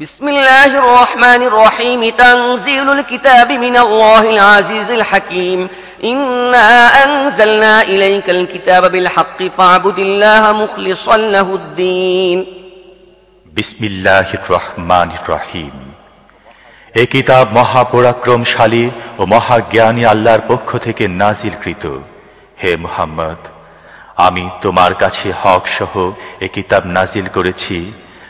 بسم الله الرحمن الرحيم تنزيل الكتاب من الله العزيز الحكيم إنا أنزلنا إليك الكتاب بالحق فاعبد الله مخلصا له الدين বিসমিল্লাহ রহমান রহিম এ কিতাব মহাপরাক্রমশালী ও মহাজ্ঞানী আল্লাহর পক্ষ থেকে নাজিলকৃত হে মুহাম্মদ আমি তোমার কাছে হক সহ এ কিতাব নাজিল করেছি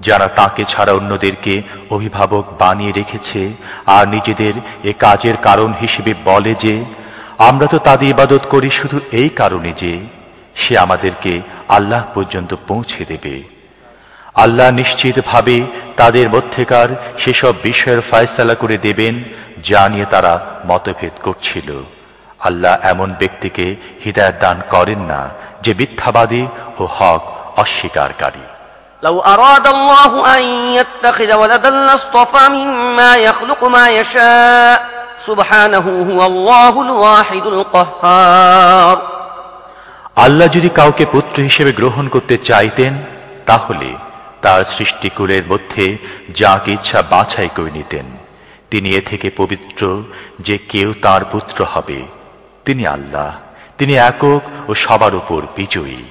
যারা তাকে ছাড়া অন্যদেরকে অভিভাবক বানিয়ে রেখেছে আর নিজেদের এ কাজের কারণ হিসেবে বলে যে, আমরা তো তাদের ইবাদত করি শুধু এই কারণে যে, সে আমাদেরকে আল্লাহ পর্যন্ত পৌঁছে দেবে। আল্লাহ নিশ্চিতভাবে তাদের মধ্যেকার সেসব বিষয়ের ফয়সালা করে দেবেন যা নিয়ে তারা মতভেদ করছিল। আল্লাহ এমন ব্যক্তিকে হৃদয় দান করেন না যে মিথ্যাবাদী ও হক অস্বীকারকারী لو أراد الله أن يتخذ ولدا لاصطفى مما يخلق ما يشاء سبحانه هو الله الواحد القهار আল্লাহ যদি কাউকে পুত্র হিসেবে গ্রহণ করতে চাইতেন তাহলে তার সৃষ্টিকুলের মধ্যে যাকে ইচ্ছা বাছাই করে নিতেন তিনি এ থেকে পবিত্র যে কেউ তার পুত্র হবে তিনি আল্লাহ তিনি একক ও সবার উপর বিজয়ী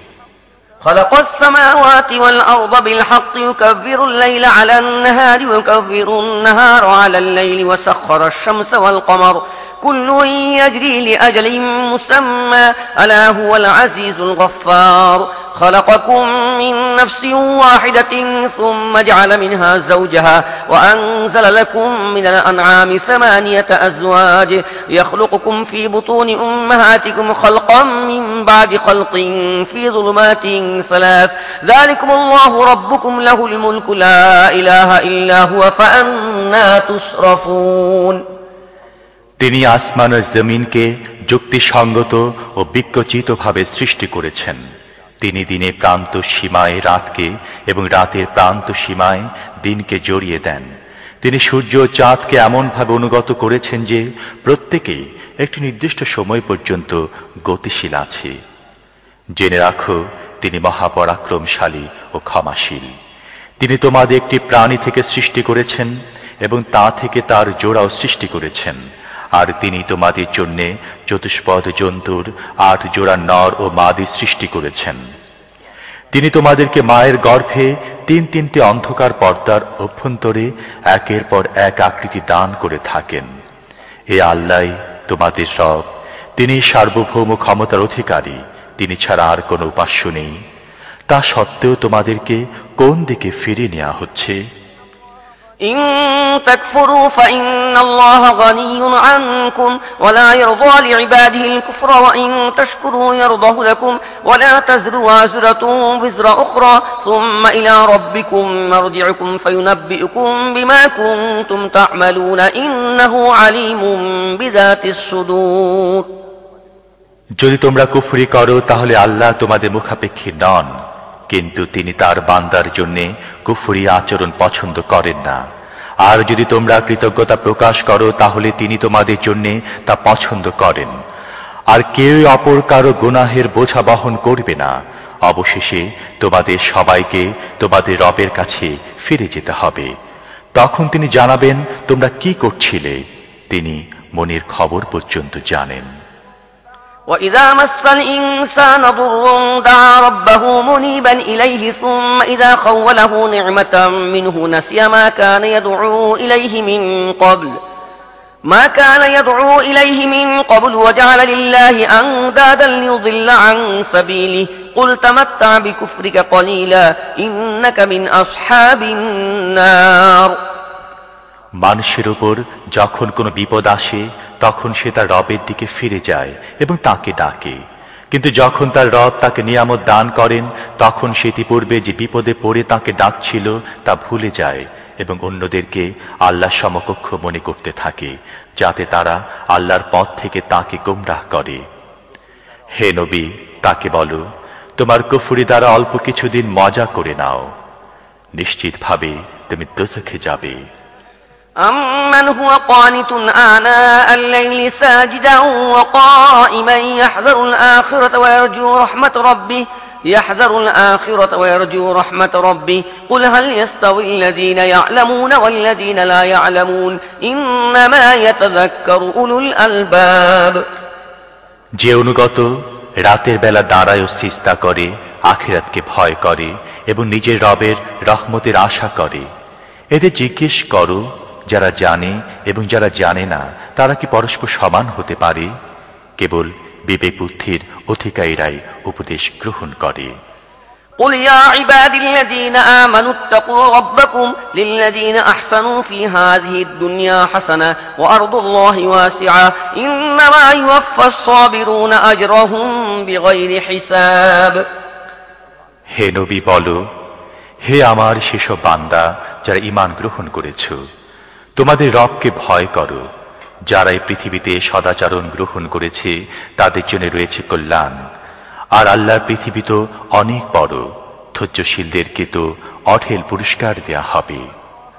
خلق السماوات والأرض بالحق يكفر الليل على النهار ويكفر النهار على الليل وسخر الشمس والقمر كل يجري لأجل مسمى. ألا هو العزيز الغفار. خلقكم من نفس واحدة ثم جعل منها زوجها وأنزل لكم من الأنعام ثمانية أزواج. يخلقكم في بطون أمهاتكم خلقا من بعد خلق في ظلمات ثلاث. ذلكم الله ربكم له الملك. لا إله إلا هو فأنا تصرفون. তিনি আসমান জমিনকে যুক্তিসঙ্গত ও বিজ্ঞচিতভাবে সৃষ্টি করেছেন। তিনি দিনে প্রান্ত সীমায় রাতকে এবং রাতের প্রান্ত সীমায় দিনকে জড়িয়ে দেন। তিনি সূর্য ও চাঁদকে এমনভাবে অনুগত করেছেন যে প্রত্যেকেই একটি নির্দিষ্ট সময় পর্যন্ত গতিশীল আছে। জেনে রাখো, তিনি মহাপরাক্রমশালী ও ক্ষমাশীল। তিনি তোমাদের একটি প্রাণী থেকে সৃষ্টি করেছেন এবং তা থেকে তার জোড়াও সৃষ্টি করেছেন। আর তিনি তোমাদের জন্যে চতুষ্পদ জন্তুর আট জোড়া নর ও মাদি সৃষ্টি করেছেন। তিনি তোমাদেরকে মায়ের গর্ভে তিন তিনটি অন্ধকার পর্দার অভ্যন্তরে একের পর এক আকৃতি দান করে থাকেন। এ আল্লাহ তোমাদের সব তিনি সার্বভৌম ক্ষমতার অধিকারী। তিনি ছাড়া আর কোনো উপাস্য নেই। তা সত্ত্বেও তোমাদেরকে কোন দিকে ফিরিয়ে নেওয়া হচ্ছে? إن تكفروا فإن الله غني عنكم ولا يرضى لعباده الكفر وإن تشكروا يرضه لكم ولا تزر وازرة وزر أخرى ثم إلى ربكم مرجعكم فينبئكم بما كنتم تعملون إنه عليم بذات الصدور যদি তোমরা কুফরি করো তাহলে আল্লাহ তোমাদের মুখাপেক্ষী নন কিন্তু তিনি তার বান্দার জন্যে কুফরি আচরণ পছন্দ করেন না। আর যদি তোমরা কৃতজ্ঞতা প্রকাশ করো, তাহলে তিনি তোমাদের জন্যে তা পছন্দ করেন। আর কেউ অপর কারও গুনাহের বোঝা বহন করবে না। অবশেষে তোমাদের সবাইকে তোমাদের রবের কাছে ফিরে যেতে হবে। তখন তিনি জানাবেন, তোমরা কি করছিলে? তিনি মনের খবর পর্যন্ত জানেন। وإذا مس الإنسان ضر دعا ربه منيبا إليه ثم إذا خوله نعمة منه نسي ما كان يدعو إليه من قبل ما كان يدعو إليه من قبل وجعل لله أندادا ليضل عن سبيله قل تمتع بكفرك قليلا إنك من أصحاب النار মানুষের উপর যখন কোনো বিপদ আসে তখন সে তার রবের দিকে ফিরে যায় এবং তাকে ডাকে। কিন্তু যখন তার রব তাকে নিয়ামত দান করেন, তখন সে ইতিপূর্বে যে বিপদে পড়ে তাকে ডাকছিল তা ভুলে যায় এবং অন্যদেরকে আল্লাহ সমকক্ষ মনে করতে থাকে, যাতে তারা আল্লাহর পথ থেকে তাকে গোমরাহ করে। হে নবী, তাকে বলো, তোমার কুফুরি দ্বারা অল্প কিছুদিন মজা করে নাও। নিশ্চিতভাবে তুমি দোজখে যাবে। أمن هو قانت آناء الليل ساجدا وقائما يحذر الآخرة ويرجو رحمة ربه يحذر الآخرة ويرجو رحمة ربه قل هل يستوي الذين يعلمون والذين لا يعلمون إنما يتذكر أولو الألباب যে অনুগত রাতের বেলা দাঁড়ায় ও সিস্তা করে আখিরাতকে ভয় করে এবং নিজের রবের রহমতের আশা করে এদের জিজ্ঞেস করো যারা জানে এবং যারা জানে না তারা কি পরস্পর সমান হতে পারে কেবল বিবেক বুদ্ধির অধিকারীরাই উপদেশ গ্রহণ করে قل يا عبادي الذين آمنوا اتقوا ربكم للذين أحسنوا في هذه الدنيا حسنة وأرض الله واسعة إنما يوفى الصابرون أجرهم بغير حساب হে নবী বলো হে আমার সেসব বান্দা যারা ইমান গ্রহণ করেছ তোমাদের রবকে ভয় করো। যারা এই পৃথিবীতে সদাচরণ গ্রহণ করেছে, তাদের জন্য রয়েছে কল্যাণ। আর আল্লাহর পৃথিবী তো অনেক বড়। ধৈর্যশীলদেরকে তো অঠেল পুরস্কার দেয়া হবে।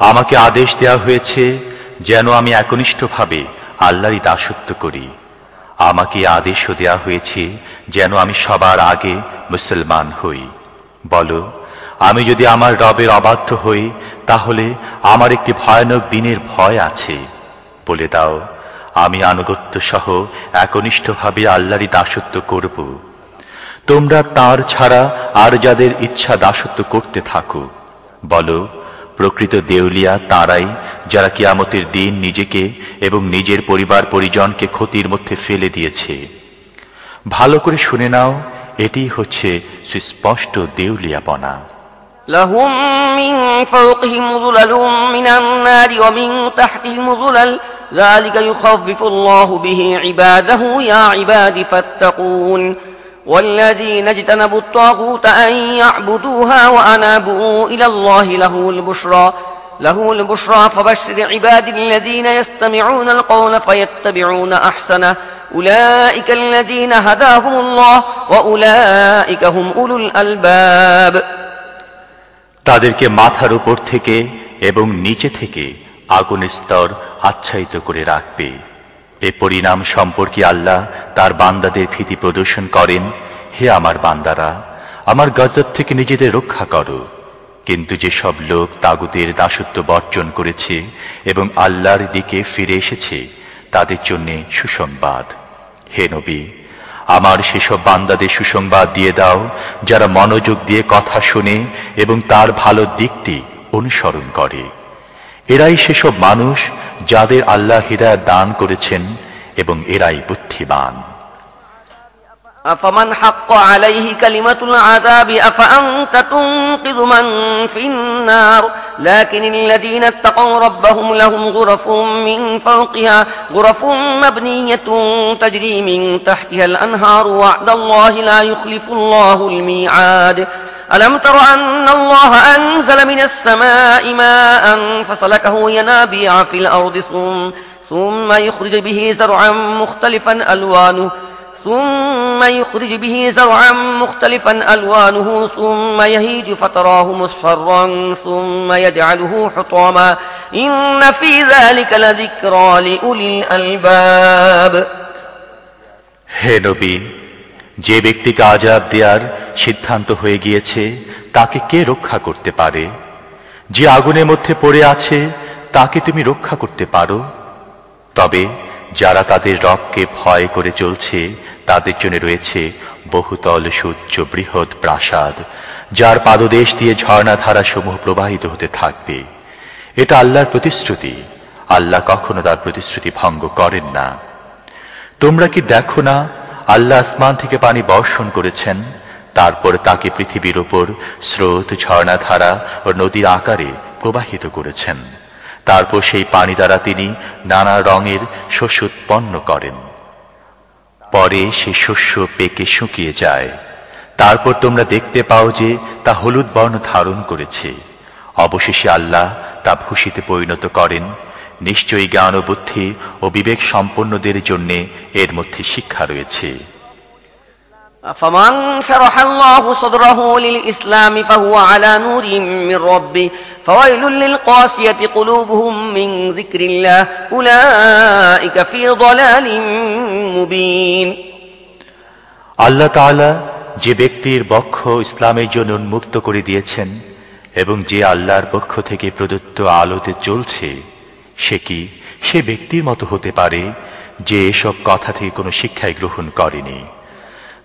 আমাকে আদেশ দেয়া হয়েছে যেন আমি একনিষ্ঠভাবে আল্লাহরই দাসত্ব করি। আমাকে আদেশও দেয়া হয়েছে যেন আমি সবার আগে মুসলমান হই। বলো, আমি যদি আমার রবের অবাধ্য হই, তাহলে আমার একটি ভয়ানক দিনের ভয় আছে। বলে দাও, আমি আনুগত্য সহ একনিষ্ঠভাবে আল্লাহরই দাসত্ব করব। তোমরা তার ছাড়া আর যাদের ইচ্ছা দাসত্ব করতে থাকো। বলো প্রকৃত দেউলিয়া তারাই যারা কিয়ামতের দিন নিজেকে এবং নিজের পরিবার পরিজনকে ক্ষতির মধ্যে ফেলে দিয়েছে ভালো করে শুনে নাও এটি হচ্ছে সুস্পষ্ট দেউলিয়াপনা لهم من فوقهم ظلل من النار ومن تحتهم ظلل ذلك يخفف الله به عباده يا عباد فاتقون والذين اجتنبوا الطاغوت أن يعبدوها وأنابوا إلى الله له البشرى له البشرى فبشر عباد الذين يستمعون القول فيتبعون أحسنه أولئك الذين هداهم الله وأولئك هم أولو الألباب তাদেরকে মাথার উপর থেকে এবং নিচে থেকে আগুনের স্তর আচ্ছায়িত করে রাখবে এ পরিণাম সম্পর্কে আল্লাহ তার বান্দাদের ভীতি প্রদর্শন করেন, হে আমার বান্দারা, আমার গজব থেকে নিজেদের রক্ষা করো। কিন্তু যেসব লোক তাগুতের দাসত্ব বর্জন করেছে এবং আল্লাহর দিকে ফিরে এসেছে, তাদের জন্য সুসংবাদ। হে নবী, আমার সেসব বান্দাদের সুসংবাদ দিয়ে দাও, যারা মনোযোগ দিয়ে কথা শুনে এবং তার ভালো দিকটি অনুসরণ করে। এরাই সেসব মানুষ যাদের আল্লাহ হৃদয় দান করেছেন এবং এরাই বুদ্ধিমান أفمن حق عليه كلمة العذاب أفأنت تنقذ من في النار لكن الذين اتقوا ربهم لهم غرف من فوقها غرف مبنية تجري من تحتها الأنهار وعد الله لا يخلف الله الميعاد ألم تر أن الله أنزل من السماء ماء فسلكه ينابيع في الأرض ثم, ثم يخرج به زرعا مختلفا ألوانه ثم يخرج به زرعا مختلفا ألوانه ثم يهيج فتراه مصفرا ثم يجعله حطاما إن في ذلك لذكرى لأولي الألباب হে নবী যে ব্যক্তিকে আজাব দেওয়ার সিদ্ধান্ত হয়ে গিয়েছে, তাকে কে রক্ষা করতে পারে? যে আগুনের মধ্যে পড়ে আছে, তাকে তুমি রক্ষা করতে পারো। তবে যারা তাদের রবকে ভয় করে চলছে, তাদের জন্য রয়েছে বহুতল সূর্য বৃহৎ প্রাসাদ, যার পাদদেশ দিয়ে ঝর্ণাধারা সমূহ প্রবাহিত হতে থাকবে। এটা আল্লাহর প্রতিশ্রুতি। আল্লাহ কখনো তার প্রতিশ্রুতি ভঙ্গ করেন না। তোমরা কি দেখো না আল্লাহ আসমান থেকে পানি বর্ষণ করেছেন, তারপর তাকে পৃথিবীর ওপর স্রোত, ঝর্ণাধারা ও নদীর আকারে প্রবাহিত করেছেন। তারপর সেই পানি দ্বারা তিনি নানা রঙের শস্য উৎপন্ন করেন। পরে সে শস্য পেকে শুকিয়ে যায়। তারপর তোমরা দেখতে পাও যে তা হলুদ বর্ণ ধারণ করেছে। অবশেষে আল্লাহ তা ভূষিতে পরিণত করেন নিশ্চয়ই জ্ঞান ও বুদ্ধি ও বিবেক সম্পন্নদের জন্য এর মধ্যে শিক্ষা রয়েছে فمن شرح الله صدره للإسلام فهو على نور من ربه فويل للقاسية قلوبهم من ذكر الله أولئك في ضلال مبين আল্লাহ তাআলা যে ব্যক্তির বক্ষ ইসলামের জন্য উন্মুক্ত করে দিয়েছেন এবং যে আল্লাহর পক্ষ থেকে প্রদত্ত আলোতে চলছে সে কি সে ব্যক্তির মতো হতে পারে যে এসব কথা থেকে কোনো শিক্ষাই গ্রহণ করেনি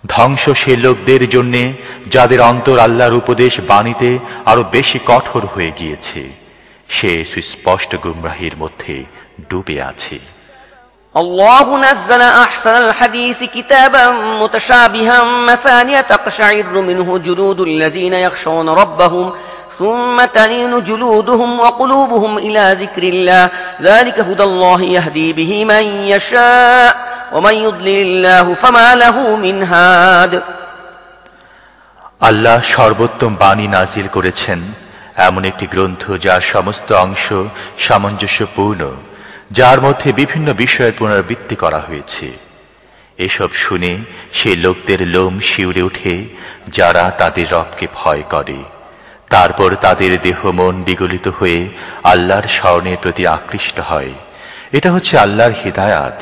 ধ্বংস সে লোকদের জন্য যাদের অন্তর আল্লাহর উপদেশ বাণীতে আরো বেশি কঠোর হয়ে গিয়েছে সে সুস্পষ্ট গুমরাহির মধ্যে ডুবে আছে الله نزل أحسن الحديث كتابا متشابها مثانية تقشعر منه جلود الذين يخشون ربهم ثم تلين جلودهم وقلوبهم إلى ذكر الله ذلك هدى الله يهدي به من يشاء ومن يضلل الله فما له من هاد আল্লাহ সর্বোত্তম বাণী নাজিল করেছেন এমন একটি গ্রন্থ যার সমস্ত অংশ সামঞ্জস্যপূর্ণ যার মধ্যে বিভিন্ন বিষয়ের পুনরাবৃত্তি করা হয়েছে এসব শুনে সে লোকদের লোম শিউরে ওঠে যারা তাদের রবকে ভয় করে তারপর তাদের দেহ মন বিগলিত হয়ে আল্লাহর স্মরণের প্রতি আকৃষ্ট হয়। এটা হচ্ছে আল্লাহর হৃদায়াত।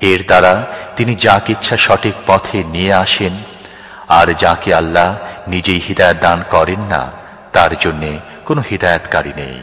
এর দ্বারা তিনি যাকে ইচ্ছা সঠিক পথে নিয়ে আসেন, আর যাকে আল্লাহ নিজেই হিদায়াত দান করেন না, তার জন্যে কোনো হৃদায়তকারী নেই।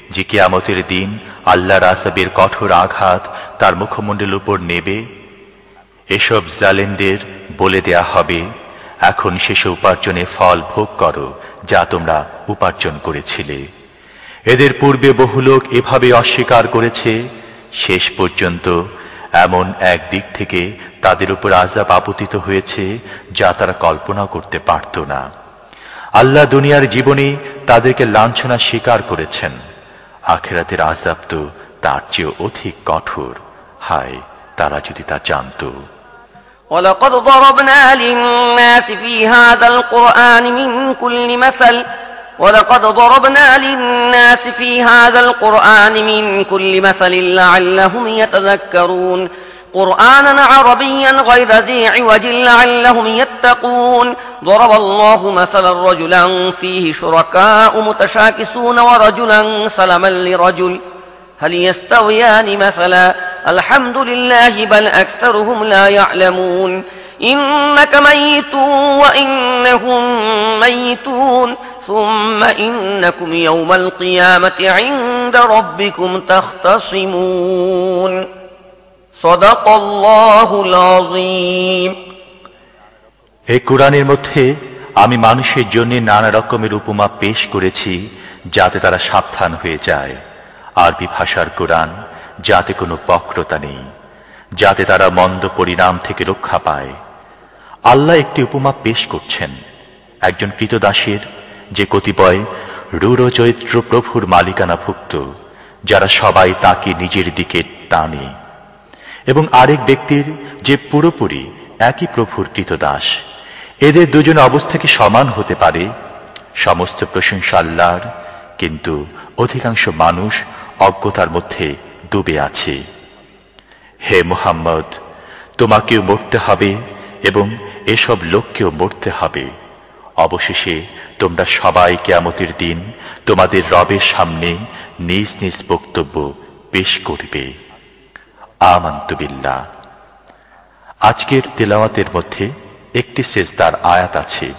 যে কিয়ামতের দিন আল্লাহর রাসাবের কঠোর আঘাত তার মুখমণ্ডলের উপর নেবে, এসব জালেমদের বলে দেয়া হবে, এখন শেষ উপার্জনে ফল ভোগ করো যা তোমরা উপার্জন করেছিলে। এদের পূর্বে বহু লোক এভাবে অস্বীকার করেছে, শেষ পর্যন্ত এমন এক দিক থেকে তাদের উপর আজাব আপতিত হয়েছে যা তারা কল্পনা করতে পারত না। আল্লাহ দুনিয়ার জীবনে তাদেরকে লাঞ্ছনা স্বীকার করেছেন। আখেরাতের আজাব তো তার চেয়ে অধিক কঠোর হায় তারা যদি তা জানত ولقد ضربنا للناس في هذا القرآن من كل مثل ولقد ضربنا للناس في هذا القرآن من كل مثل لعلهم يتذكرون قرآنا عربيا غير ذي عوج لعلهم يتقون. ضرب الله مثلا رجلا فيه شركاء متشاكسون ورجلا سلما لرجل. هل يستويان مثلا؟ الحمد لله بل أكثرهم لا يعلمون. إنك ميت وإنهم ميتون. ثم إنكم يوم القيامة عند ربكم تختصمون. এ কোরআনের মধ্যে আমি মানুষের জন্য নানা রকমের উপমা পেশ করেছি যাতে তারা সাবধান হয়ে যায়। আরবি ভাষার কোরআন যাতে কোনো বক্রতা নেই, যাতে তারা মন্দ পরিণাম থেকে রক্ষা পায়। আল্লাহ একটি উপমা পেশ করছেন, একজন কৃতদাসের, যে কতিপয় রুড় চৈত্র প্রভুর মালিকানাভুক্ত, যারা সবাই তাকে নিজের দিকে টানে। এবং আরেক ব্যক্তির যে পুরোপুরি একই প্রভুর কৃতদাস। এদের দুজন অবস্থা কি সমান হতে পারে, সমস্ত প্রশংসা আল্লাহর, কিন্তু অধিকাংশ মানুষ অজ্ঞতার মধ্যে ডুবে আছে। হে মুহাম্মদ, তোমাকেও মরতে হবে এবং এসব লোককেও মরতে হবে। অবশেষে তোমরা সবাই কেয়ামতের দিন তোমাদের রবের সামনে নিজ নিজ বক্তব্য পেশ করবে। আমান্তু বিল্লাহ আজকের তেলাওয়াতের মধ্যে একটি সেজদার আয়াত আছে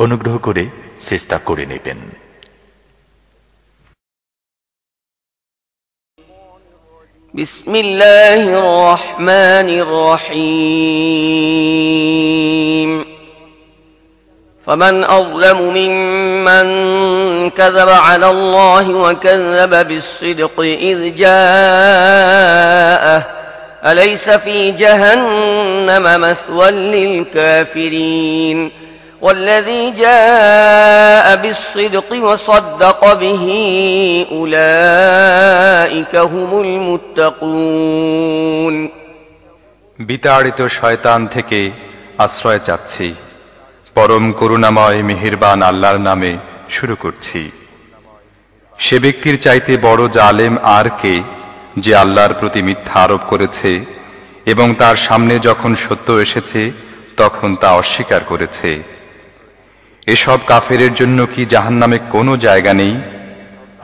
অনুগ্রহ করে সেজদা করে নেবেন بسم الله الرحمن الرحيم فمن أظلم ممن كذب على الله وكذب بالصدق إذ جاءه أليس في جهنم مثوى للكافرين والذي جاء بالصدق وصدق به أولئك هم المتقون বিতাড়িত শয়তান থেকে আশ্রয় চাচ্ছি পরম করুণাময় মেহেরবান আল্লাহর নামে শুরু করছি সে ব্যক্তির চাইতে বড় জালেম আর কে যে আল্লাহর প্রতি মিথ্যা আরোপ করেছে এবং তার সামনে যখন সত্য এসেছে তখন তা অস্বীকার করেছে এসব কাফেরের জন্য কি জাহান্নামে কোনো জায়গা নেই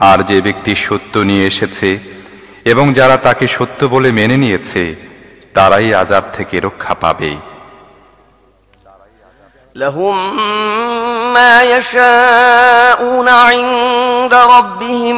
আর যে ব্যক্তি সত্য নিয়ে এসেছে এবং যারা তাকে সত্য বলে মেনে নিয়েছে তারাই আজাব থেকে রক্ষা পাবে لهم ما يشاءون عند ربهم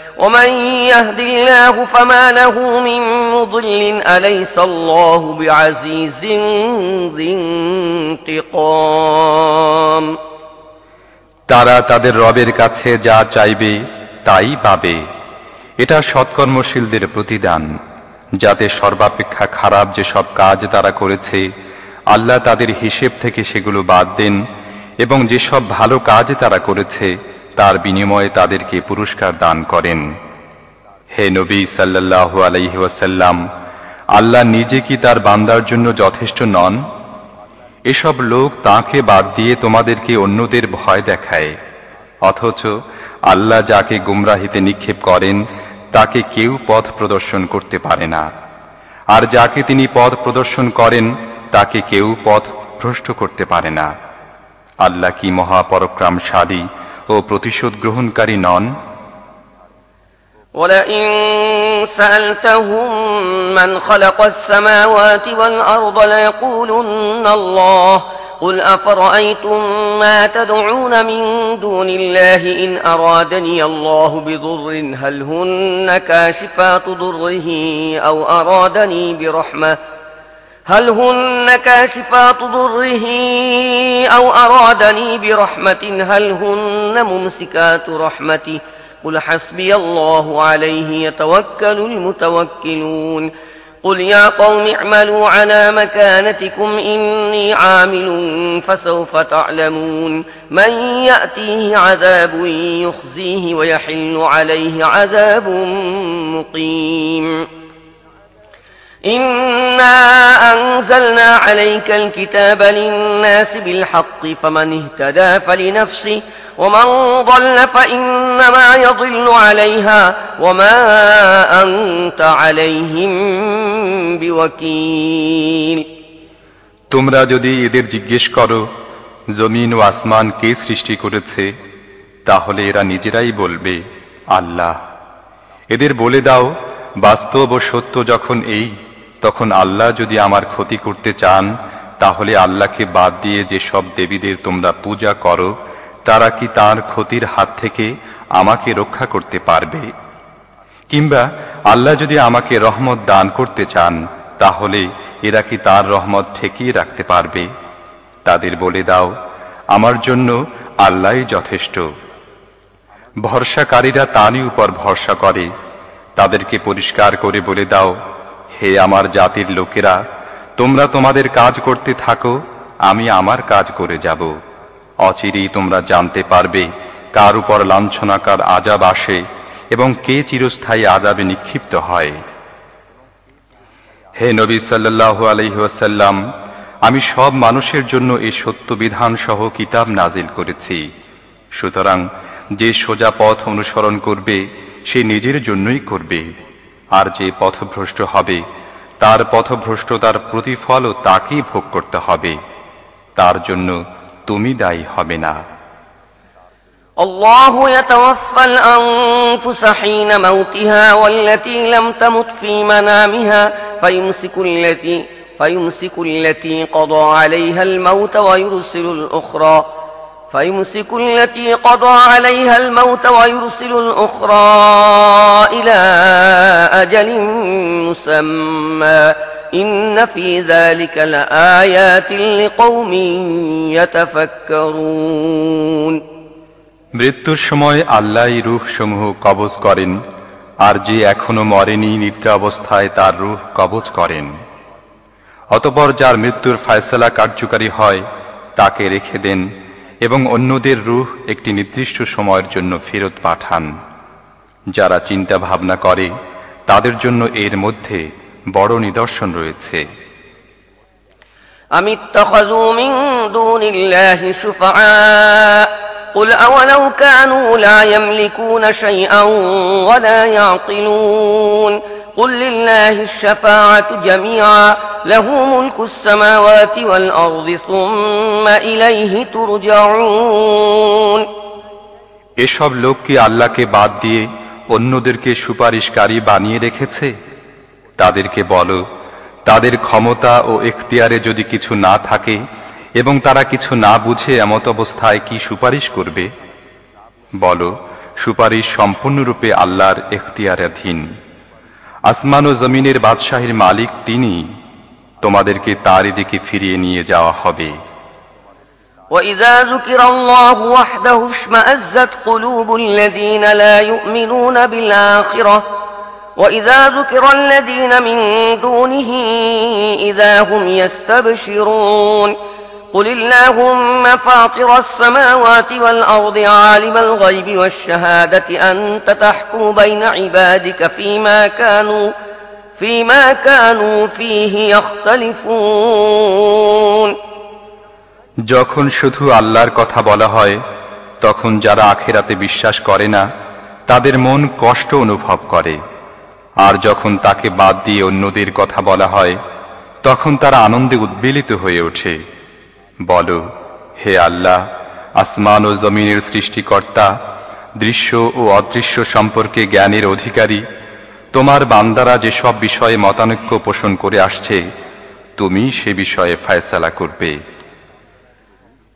ومن يهد الله فما له من مضل أليس الله بعزيز ذي انتقام তারা তাদের রবের কাছে যা চাইবে তাই পাবে এটা সৎকর্মশীলদের প্রতিদান যাতে সর্বাপেক্ষা খারাপ যেসব কাজ তারা করেছে আল্লাহ তাদের হিসেব থেকে সেগুলো বাদ দেন এবং যেসব ভালো কাজ তারা করেছে তার বিনিময়ে তাদেরকে পুরস্কার দান করেন। হে নবী সাল্লাল্লাহু আলাইহি আল্লাহ নিজে কি তার বান্দার জন্য যথেষ্ট নন? এসব লোক তাকে বাদ দিয়ে তোমাদেরকে অন্যদের ভয় দেখায়। অথচ আল্লাহ যাকে গুমরাহিতে নিক্ষেপ করেন, তাকে কেউ পথ প্রদর্শন করতে পারে না। আর যাকে তিনি পথ প্রদর্শন করেন, তাকে কেউ পথ ভ্রষ্ট করতে পারে না। আল্লাহ কি মহাপরক্রমশালী ও প্রতিশোধ গ্রহণকারী নন ولئن سألتهم من خلق السماوات والأرض ليقولن الله قل أفرأيتم ما تدعون من دون الله إن أرادني الله بضر هل هن كاشفات ضره أو أرادني برحمة هل هن كاشفات ضره أو أرادني برحمة؟ هل هن ممسكات رحمته قل حسبي الله عليه يتوكل المتوكلون. قل يا قوم اعملوا على مكانتكم إني عامل فسوف تعلمون. من يأتيه عذاب يخزيه ويحل عليه عذاب مقيم. إنا أنزلنا عليك الكتاب للناس بالحق فمن اهتدى فلنفسه ومن ضل فإنما يضل عليها وما أنت عليهم بوكيل তোমরা যদি এদের জিজ্ঞেস করো জমিন ও আসমান কে সৃষ্টি করেছে তাহলে এরা নিজেরাই বলবে আল্লাহ এদের বলে দাও বাস্তব ও সত্য যখন এই তখন আল্লাহ যদি আমার ক্ষতি করতে চান, তাহলে আল্লাহকে বাদ দিয়ে যে সব দেবীদের তোমরা পূজা করো, তারা কি তার ক্ষতির হাত থেকে আমাকে রক্ষা করতে পারবে? কিংবা আল্লাহ যদি আমাকে রহমত দান করতে চান, তাহলে এরা কি তার রহমত ঠেকিয়ে রাখতে পারবে? তাদের বলে দাও, আমার জন্য আল্লাহই যথেষ্ট। ভরসাকারীরা তারই উপর ভরসা করে, তাদেরকে পরিষ্কার করে বলে দাও হে আমার জাতির লোকেরা, তোমরা তোমাদের কাজ করতে থাকো, আমি আমার কাজ করে যাব। অচিরেই তোমরা জানতে পারবে কার উপর লাঞ্ছনাকার আজাব আসে এবং কে চিরস্থায়ী আজাবে নিক্ষিপ্ত হয়। হে নবী সাল্লাল্লাহু আলাইহি আমি সব মানুষের জন্য এই সত্য বিধান সহ কিতাব নাজিল করেছি। সুতরাং যে সোজা পথ অনুসরণ করবে, সে নিজের জন্যই করবে। আর যে পথভ্রষ্ট হবে তার পথভ্রষ্টতার প্রতিফলও তাকেই ভোগ করতে হবে তার জন্য তুমি দায়ী হবে না الله يتوفى الأنفس حين موتها والتي لم تمت في منامها فيمسك التي فيمسك التي قضى عليها الموت ويرسل الأخرى فيمسك التي قضى عليها الموت ويرسل الأخرى إلى أجل مسمى إن في ذلك لآيات لقوم يتفكرون মৃত্যুর সময় আল্লাহ রূহ সমূহ কবজ করেন আর যে এখনো মরেনি নিদ্রা অবস্থায় তার রূহ কবজ করেন অতপর যার মৃত্যুর ফায়সলা কার্যকারী হয় তাকে রেখে দেন এবং অন্যদের রূহ একটি নির্দিষ্ট সময়ের জন্য ফেরত পাঠান যারা চিন্তা ভাবনা করে তাদের জন্য এর মধ্যে বড় নিদর্শন রয়েছে أم اتخذوا من دون الله شفعاء قل أولو كانوا لا يملكون شيئا ولا يعقلون قل لله الشفاعة جميعا له ملك السماوات والأرض ثم إليه ترجعون এসব লোক কি আল্লাহকে বাদ দিয়ে অন্যদেরকে সুপারিশকারী বানিয়ে রেখেছে তাদেরকে বলো তাদের ক্ষমতা ও এখতিয়ারে যদি কিছু না থাকে এবং তারা কিছু না বুঝে এমত অবস্থায় কি সুপারিশ করবে বলো সুপারিশ সম্পূর্ণরূপে আল্লাহর এখতিয়ারাধীন আসমান ও জমিনের বাদশাহীর মালিক তিনি তোমাদেরকে তারই দিকে ফিরিয়ে নিয়ে যাওয়া হবে وإذا ذكر الله وحده اشمأزت قلوب الذين لا يؤمنون بالآخرة وإذا ذكر الذين من دونه إذا هم يستبشرون قل اللهم فاطر السماوات والأرض عالم الغيب والشهادة أنت تحكم بين عبادك فيما كانوا فيما كانوا فيه يختلفون যখন শুধু আল্লাহর কথা বলা হয় তখন যারা আখেরাতে বিশ্বাস করে না তাদের মন কষ্ট অনুভব করে আর যখন তাকে বাদ দিয়ে অন্যদের কথা বলা হয় তখন তারা আনন্দে উদ্বেলিত হয়ে ওঠে বলো হে আল্লাহ আসমান ও জমিনের সৃষ্টিকর্তা দৃশ্য ও অদৃশ্য সম্পর্কে জ্ঞানের অধিকারী তোমার বান্দারা যেসব বিষয়ে মতানৈক্য পোষণ করে আসছে তুমি সে বিষয়ে ফায়সালা করবে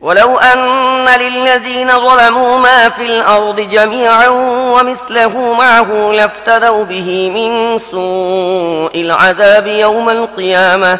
ولو أن للذين ظلموا ما في الأرض جميعا ومثله معه لافتدوا به من سوء العذاب يوم القيامة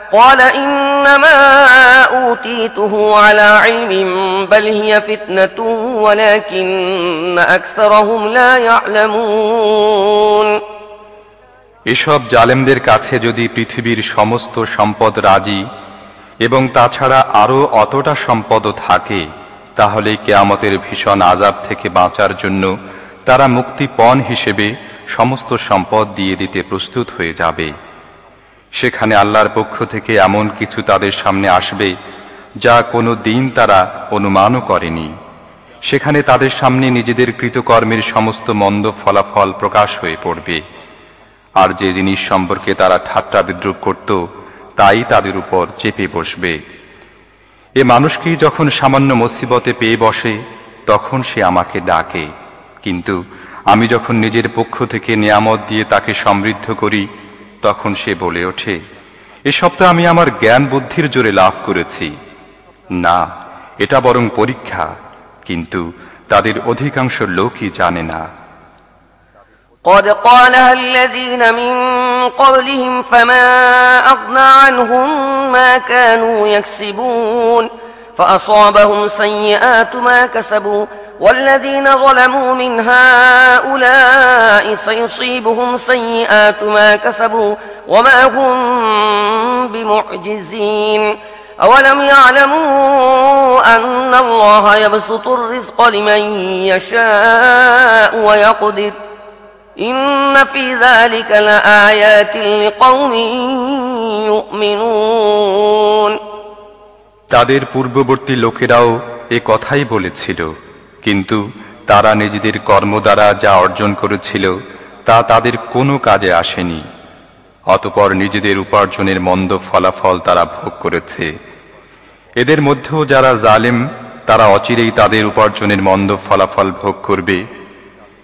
قال إنما أوتيته على علم بل هي فتنة ولكن أكثرهم لا يعلمون এসব জালেমদের কাছে যদি পৃথিবীর সমস্ত সম্পদ রাজি এবং তাছাড়া আরও অতটা সম্পদও থাকে তাহলে কেয়ামতের ভীষণ আজাব থেকে বাঁচার জন্য তারা মুক্তিপণ হিসেবে সমস্ত সম্পদ দিয়ে দিতে প্রস্তুত হয়ে যাবে সেখানে আল্লাহর পক্ষ থেকে এমন কিছু তাদের সামনে আসবে যা কোনো দিন তারা অনুমানও করেনি। সেখানে তাদের সামনে নিজেদের কৃতকর্মের সমস্ত মন্দ ফলাফল প্রকাশ হয়ে পড়বে। আর যে জিনিস সম্পর্কে তারা ঠাট্টা বিদ্রুপ করত, তাই তাদের উপর চেপে বসবে। এ মানুষকেই যখন সামান্য মুসিবতে পেয়ে বসে, তখন সে আমাকে ডাকে। কিন্তু আমি যখন নিজের পক্ষ থেকে নিয়ামত দিয়ে তাকে সমৃদ্ধ করি তখন সে বলে ওঠে এসব তো আমি আমার জ্ঞান বুদ্ধির জোরে লাভ করেছি না এটা বরং পরীক্ষা কিন্তু তাদের অধিকাংশ লোকই জানে না قد قالها الذين من قبلهم فما أغنى عنهم ما كانوا يكسبون فأصابهم سيئات ما كسبوا والذين ظلموا من هؤلاء سيصيبهم سيئات ما كسبوا وما هم بمعجزين أولم يعلموا أن الله يبسط الرزق لمن يشاء ويقدر إن في ذلك لآيات لقوم يؤمنون তাদের পূর্ববর্তী লোকেরাও এ কথাই বলেছিল কিন্তু তারা নিজেদের কর্ম দ্বারা যা অর্জন করেছিল, তা তাদের কোনো কাজে আসেনি। অতপর নিজেদের উপার্জনের মন্দ ফলাফল তারা ভোগ করেছে। এদের মধ্যেও যারা জালেম, তারা অচিরেই তাদের উপার্জনের মন্দ ফলাফল ভোগ করবে।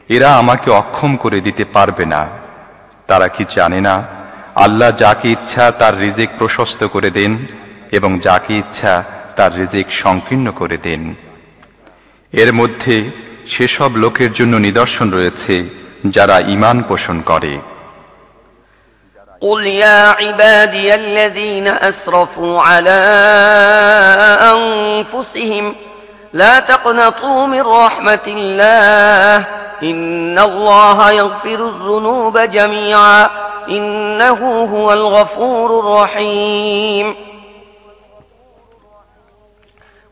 এরা আমাকে অক্ষম করে দিতে পারবে না। তারা কি জানে না, আল্লাহ যাকে ইচ্ছা তার রিজিক প্রশস্ত করে দেন এবং যাকে ইচ্ছা তার রিজিক সংকীর্ণ করে দেন। এর মধ্যে সেসব লোকের জন্য নিদর্শন রয়েছে যারা ঈমান পোষণ করে قل يا عبادي الذين أسرفوا على أنفسهم لا تقنطوا من رحمة الله إن الله يغفر الذنوب جميعا إنه هو الغفور الرحيم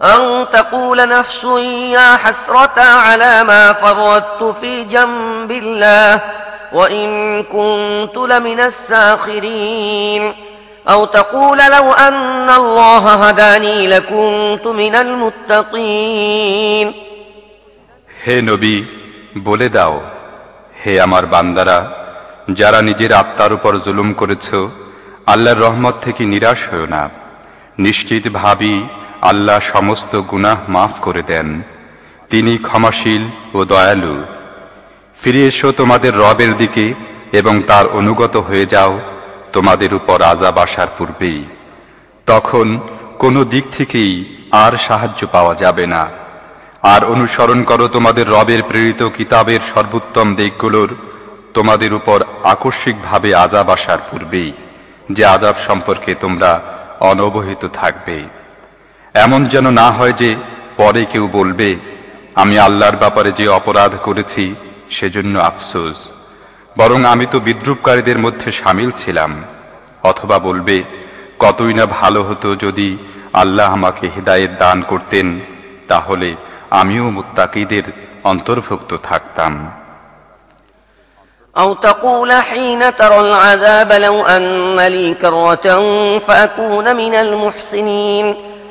أن تقول نفس يا حسرة على ما فرطت في جنب الله وإن كنت لمن الساخرين أو تقول لو أن الله هداني لكنت من المتقين হে নবী বলে দাও হে আমার বান্দারা যারা নিজের আত্মার উপর জুলুম করেছ আল্লাহর রহমত থেকে নিরাশ হও না নিশ্চিত ভাবি আল্লাহ সমস্ত গুনাহ মাফ করে দেন। তিনি ক্ষমাশীল ও দয়ালু। ফিরে এসো তোমাদের রবের দিকে এবং তার অনুগত হয়ে যাও, তোমাদের উপর আজাব আসার পূর্বেই। তখন কোনো দিক থেকেই আর সাহায্য পাওয়া যাবে না। আর অনুসরণ করো তোমাদের রবের প্রেরিত কিতাবের সর্বোত্তম দিকগুলোর, তোমাদের উপর আকস্মিকভাবে আজাব আসার পূর্বেই, যে আজাব সম্পর্কে তোমরা অনবহিত থাকবে। এমন যেন না হয় যে পরে কেউ বলবে আমি আল্লাহর ব্যাপারে যে অপরাধ করেছি সেজন্য আফসোস বরং আমি তো বিদ্রুপকারীদের মধ্যে সামিল ছিলাম অথবা বলবে কতই না ভালো হতো যদি আল্লাহ আমাকে হৃদায়ত দান করতেন তাহলে আমিও মুত্তাকিদের অন্তর্ভুক্ত থাকতাম أو تقول حين ترى العذاب لو أن لي كرة فأكون من المحسنين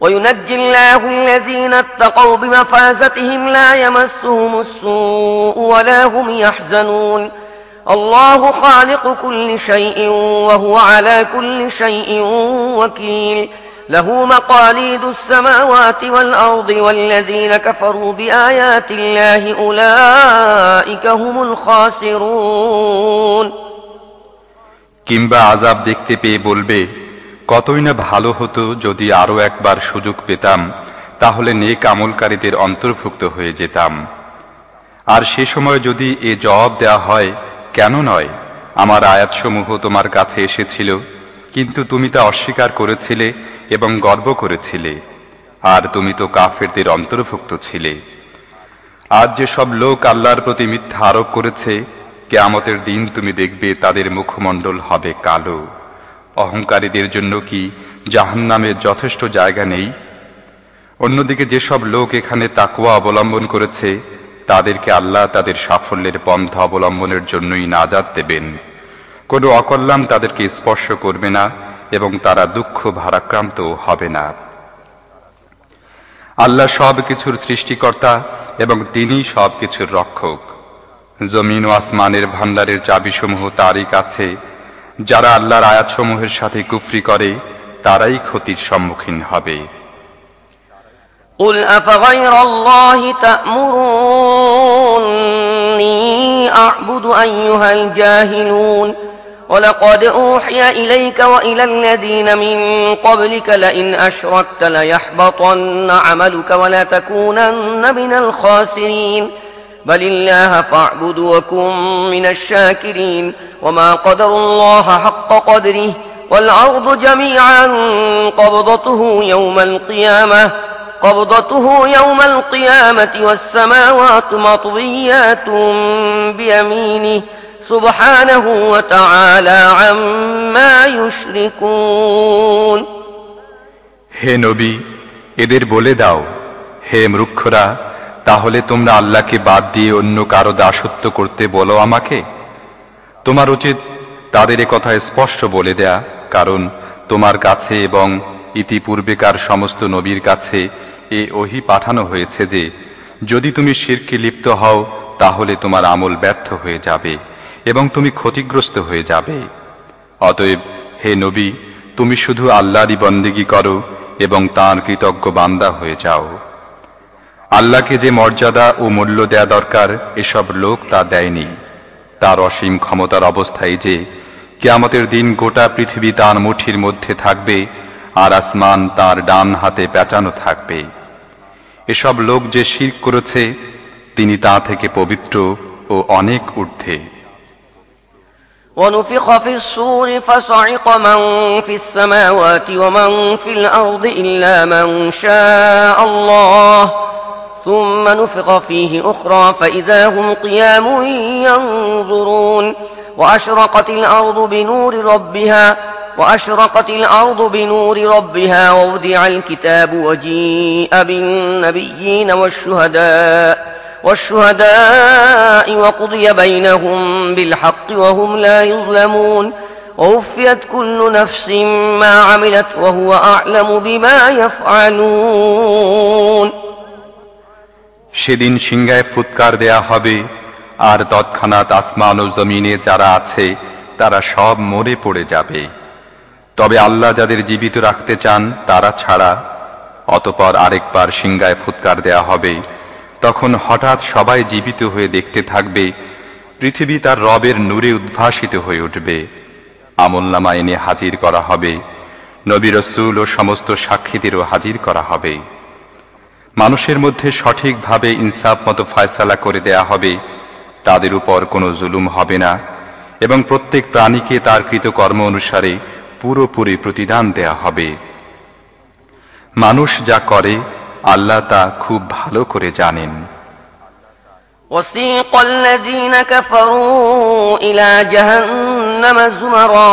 وينجي الله الذين اتقوا بمفازتهم لا يمسهم السوء ولا هم يحزنون الله خالق كل شيء وهو على كل شيء وكيل له مقاليد السماوات والأرض والذين كفروا بآيات الله أولئك هم الخاسرون কিংবা আজাব দেখতে পেয়ে বলবে কতই না ভালো হতো যদি আরও একবার সুযোগ পেতাম, তাহলে নেক আমলকারীদের অন্তর্ভুক্ত হয়ে যেতাম। আর সে সময় যদি এ জবাব দেয়া হয়, কেন নয়? আমার আয়াতসমূহ তোমার কাছে এসেছিল, কিন্তু তুমি তা অস্বীকার করেছিলে এবং গর্ব করেছিলে, আর তুমি তো কাফেরদের অন্তর্ভুক্ত ছিলে। আজ যে সব লোক আল্লাহর প্রতি মিথ্যা আরোপ করেছে, কেয়ামতের দিন তুমি দেখবে তাদের মুখমণ্ডল হবে কালো। অহংকারীদের জন্য কি জাহান্নামের যথেষ্ট জায়গা নেই? অন্যদিকে যেসব লোক এখানে তাকুয়া অবলম্বন করেছে, তাদেরকে আল্লাহ তাদের সাফল্যের পন্থা অবলম্বনের জন্যই নাজাদ দেবেন। কোনো অকল্যাণ তাদেরকে স্পর্শ করবে না এবং তারা দুঃখ ভারাক্রান্ত হবে না। আল্লাহ সব কিছুর সৃষ্টিকর্তা এবং তিনি সব কিছুর রক্ষক। জমিন ও আসমানের ভান্ডারের চাবিসমূহ তারই কাছে যারা আল্লাহর আয়াতসমূহের সাথে কুফরি করে তারাই ক্ষতির সম্মুখীন হবে قل أفغير الله تأمروني أعبد أيها الجاهلون ولقد أوحي إليك وإلى الذين من قبلك لئن أشركت ليحبطن عملك ولتكونن من الخاسرين بل الله فاعبد وكن من الشاكرين وما قدر الله حق قدره والأرض جميعا قبضته يوم القيامة قبضته يوم القيامة والسماوات مطويات بيمينه سبحانه وتعالى عما يشركون হে নবী এদের বলে দাও হে মূর্খরা তাহলে তোমরা আল্লাহকে বাদ দিয়ে অন্য কারও দাসত্ব করতে বলো আমাকে? তোমার উচিত তাদের কথা স্পষ্ট বলে দেয়া, কারণ তোমার কাছে এবং ইতিপূর্বেকার সমস্ত নবীর কাছে এ ওহি পাঠানো হয়েছে যে, যদি তুমি শিরকে লিপ্ত হও, তাহলে তোমার আমল ব্যর্থ হয়ে যাবে এবং তুমি ক্ষতিগ্রস্ত হয়ে যাবে। অতএব, হে নবী, তুমি শুধু আল্লাহরই বন্দিগি করো এবং তাঁর কৃতজ্ঞ বান্দা হয়ে যাও। আল্লাহকে যে মর্যাদা ও মূল্য দেয়া দরকার এসব লোক তা দেয়নি তার অসীম ক্ষমতার অবস্থায় যে কেয়ামতের দিন গোটা পৃথিবী তার মুঠির মধ্যে থাকবে আর আসমান তার ডান হাতে পেঁচানো থাকবে এসব লোক যে শির করেছে তিনি তা থেকে পবিত্র ও অনেক ঊর্ধ্বে ونفخ في الصور فصعق من في السماوات ومن في الأرض إلا من شاء الله ثم نفخ فيه أخرى فإذا هم قيام ينظرون. وأشرقت الأرض بنور ربها وأشرقت الأرض بنور ربها ووضع الكتاب وجيء بالنبيين والشهداء والشهداء وقضي بينهم بالحق وهم لا يظلمون. ووفيت كل نفس ما عملت وهو أعلم بما يفعلون. সেদিন সিংহায় ফুৎকার দেয়া হবে, আর তৎক্ষণাৎ আসমান ও জমিনে যারা আছে, তারা সব মরে পড়ে যাবে। তবে আল্লাহ যাদের জীবিত রাখতে চান, তারা ছাড়া। অতপর আরেকবার সিংহায় ফুৎকার দেয়া হবে। তখন হঠাৎ সবাই জীবিত হয়ে দেখতে থাকবে, পৃথিবী তার রবের নূরে উদ্ভাসিত হয়ে উঠবে। আমলনামা এনে হাজির করা হবে। নবী রসুল ও সমস্ত সাক্ষীদেরও হাজির করা হবে। মানুষের মধ্যে সঠিকভাবে ইনসাফ মতো ফয়সালা করে দেয়া হবে তাদের উপর কোনো জুলুম হবে না এবং প্রত্যেক প্রাণীকে তার কৃতকর্ম অনুসারে পুরোপুরি প্রতিদান দেয়া হবে মানুষ যা করে আল্লাহ তা খুব ভালো করে জানেন وسيق الذين كفروا إلى جهنم زمرا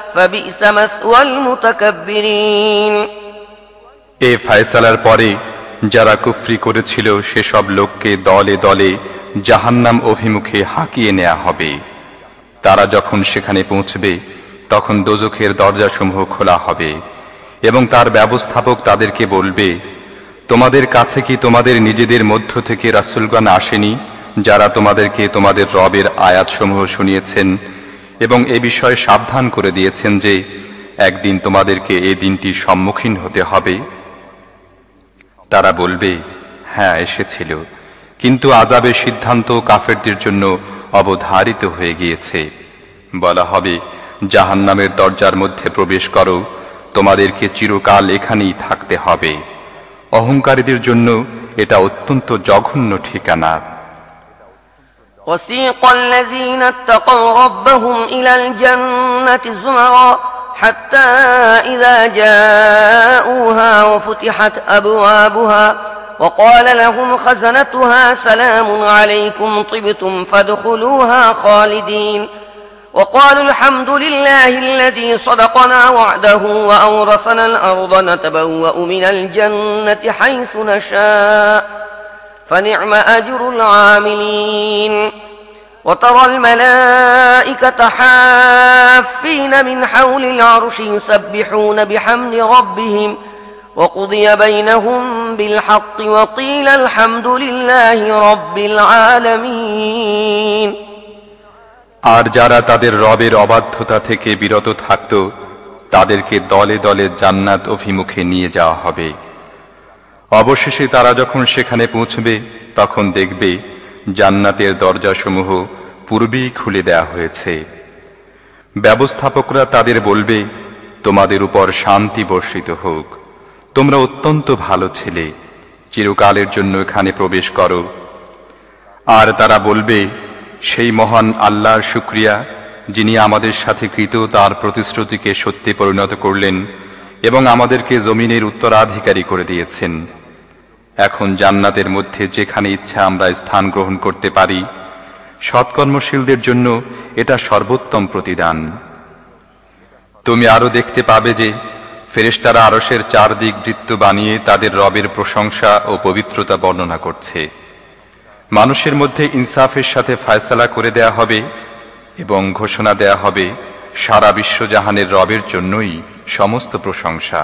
এ ফায়সালার পরে যারা কুফরি করেছিল, সেসব লোককে দলে দলে জাহান্নাম অভিমুখে হাঁকিয়ে নেওয়া হবে। তারা যখন সেখানে পৌঁছবে, তখন দোজখের দরজাসমূহ খোলা হবে এবং তার ব্যবস্থাপক তাদেরকে বলবে, তোমাদের কাছে কি তোমাদের নিজেদের মধ্য থেকে রাসুলগণ আসেনি, যারা তোমাদেরকে তোমাদের রবের আয়াতসমূহ শুনিয়েছেন এবং এ বিষয়ে সাবধান করে দিয়েছেন যে, একদিন তোমাদেরকে এই দিনটির সম্মুখীন হতে হবে। তারা বলবে হ্যাঁ এসেছিল। কিন্তু আজাবের সিদ্ধান্ত কাফেরদের জন্য অবধারিত হয়ে গিয়েছে। বলা হবে, জাহান্নামের দরজার মধ্যে প্রবেশ করো, তোমাদেরকে চিরকাল এখানেই থাকতে হবে। অহংকারীদের জন্য এটা অত্যন্ত জঘন্য ঠিকানা। وسيق الذين اتقوا ربهم إلى الجنة زمرا حتى إذا جاءوها وفتحت أبوابها وقال لهم خزنتها سلام عليكم طبتم فادخلوها خالدين وقالوا الحمد لله الذي صدقنا وعده وأورثنا الأرض نتبوأ من الجنة حيث نشاء فنعم أجر العاملين وترى الملائكة حافين من حول العرش يسبحون بحمد ربهم وقضي بينهم بالحق وقيل الحمد لله رب العالمين আর যারা তাদের রবের অবাধ্যতা থেকে বিরত থাকত তাদেরকে দলে দলে জান্নাত অভিমুখে নিয়ে যাওয়া হবে অবশেষে তারা যখন সেখানে পৌঁছবে, তখন দেখবে জান্নাতের দরজাসমূহ পূর্বেই খুলে দেয়া হয়েছে। ব্যবস্থাপকরা তাদের বলবে, তোমাদের উপর শান্তি বর্ষিত হোক। তোমরা অত্যন্ত ভালো ছেলে, চিরকালের জন্য এখানে প্রবেশ করো। আর তারা বলবে, সেই মহান আল্লাহর শুক্রিয়া, যিনি আমাদের সাথে কৃত তার প্রতিশ্রুতিকে সত্যি পরিণত করলেন এবং আমাদেরকে জমিনের উত্তরাধিকারী করে দিয়েছেন। এখন জান্নাতের মধ্যে যেখানে ইচ্ছা আমরা স্থান গ্রহণ করতে পারি, সৎকর্মশীলদের জন্য এটা সর্বোত্তম প্রতিদান। তুমি আরও দেখতে পাবে যে ফেরেশতারা আরসের চারদিক বৃত্ত বানিয়ে তাদের রবের প্রশংসা ও পবিত্রতা বর্ণনা করছে। মানুষের মধ্যে ইনসাফের সাথে ফায়সালা করে দেয়া হবে এবং ঘোষণা দেয়া হবে, সারা বিশ্বজাহানের রবের জন্যই সমস্ত প্রশংসা।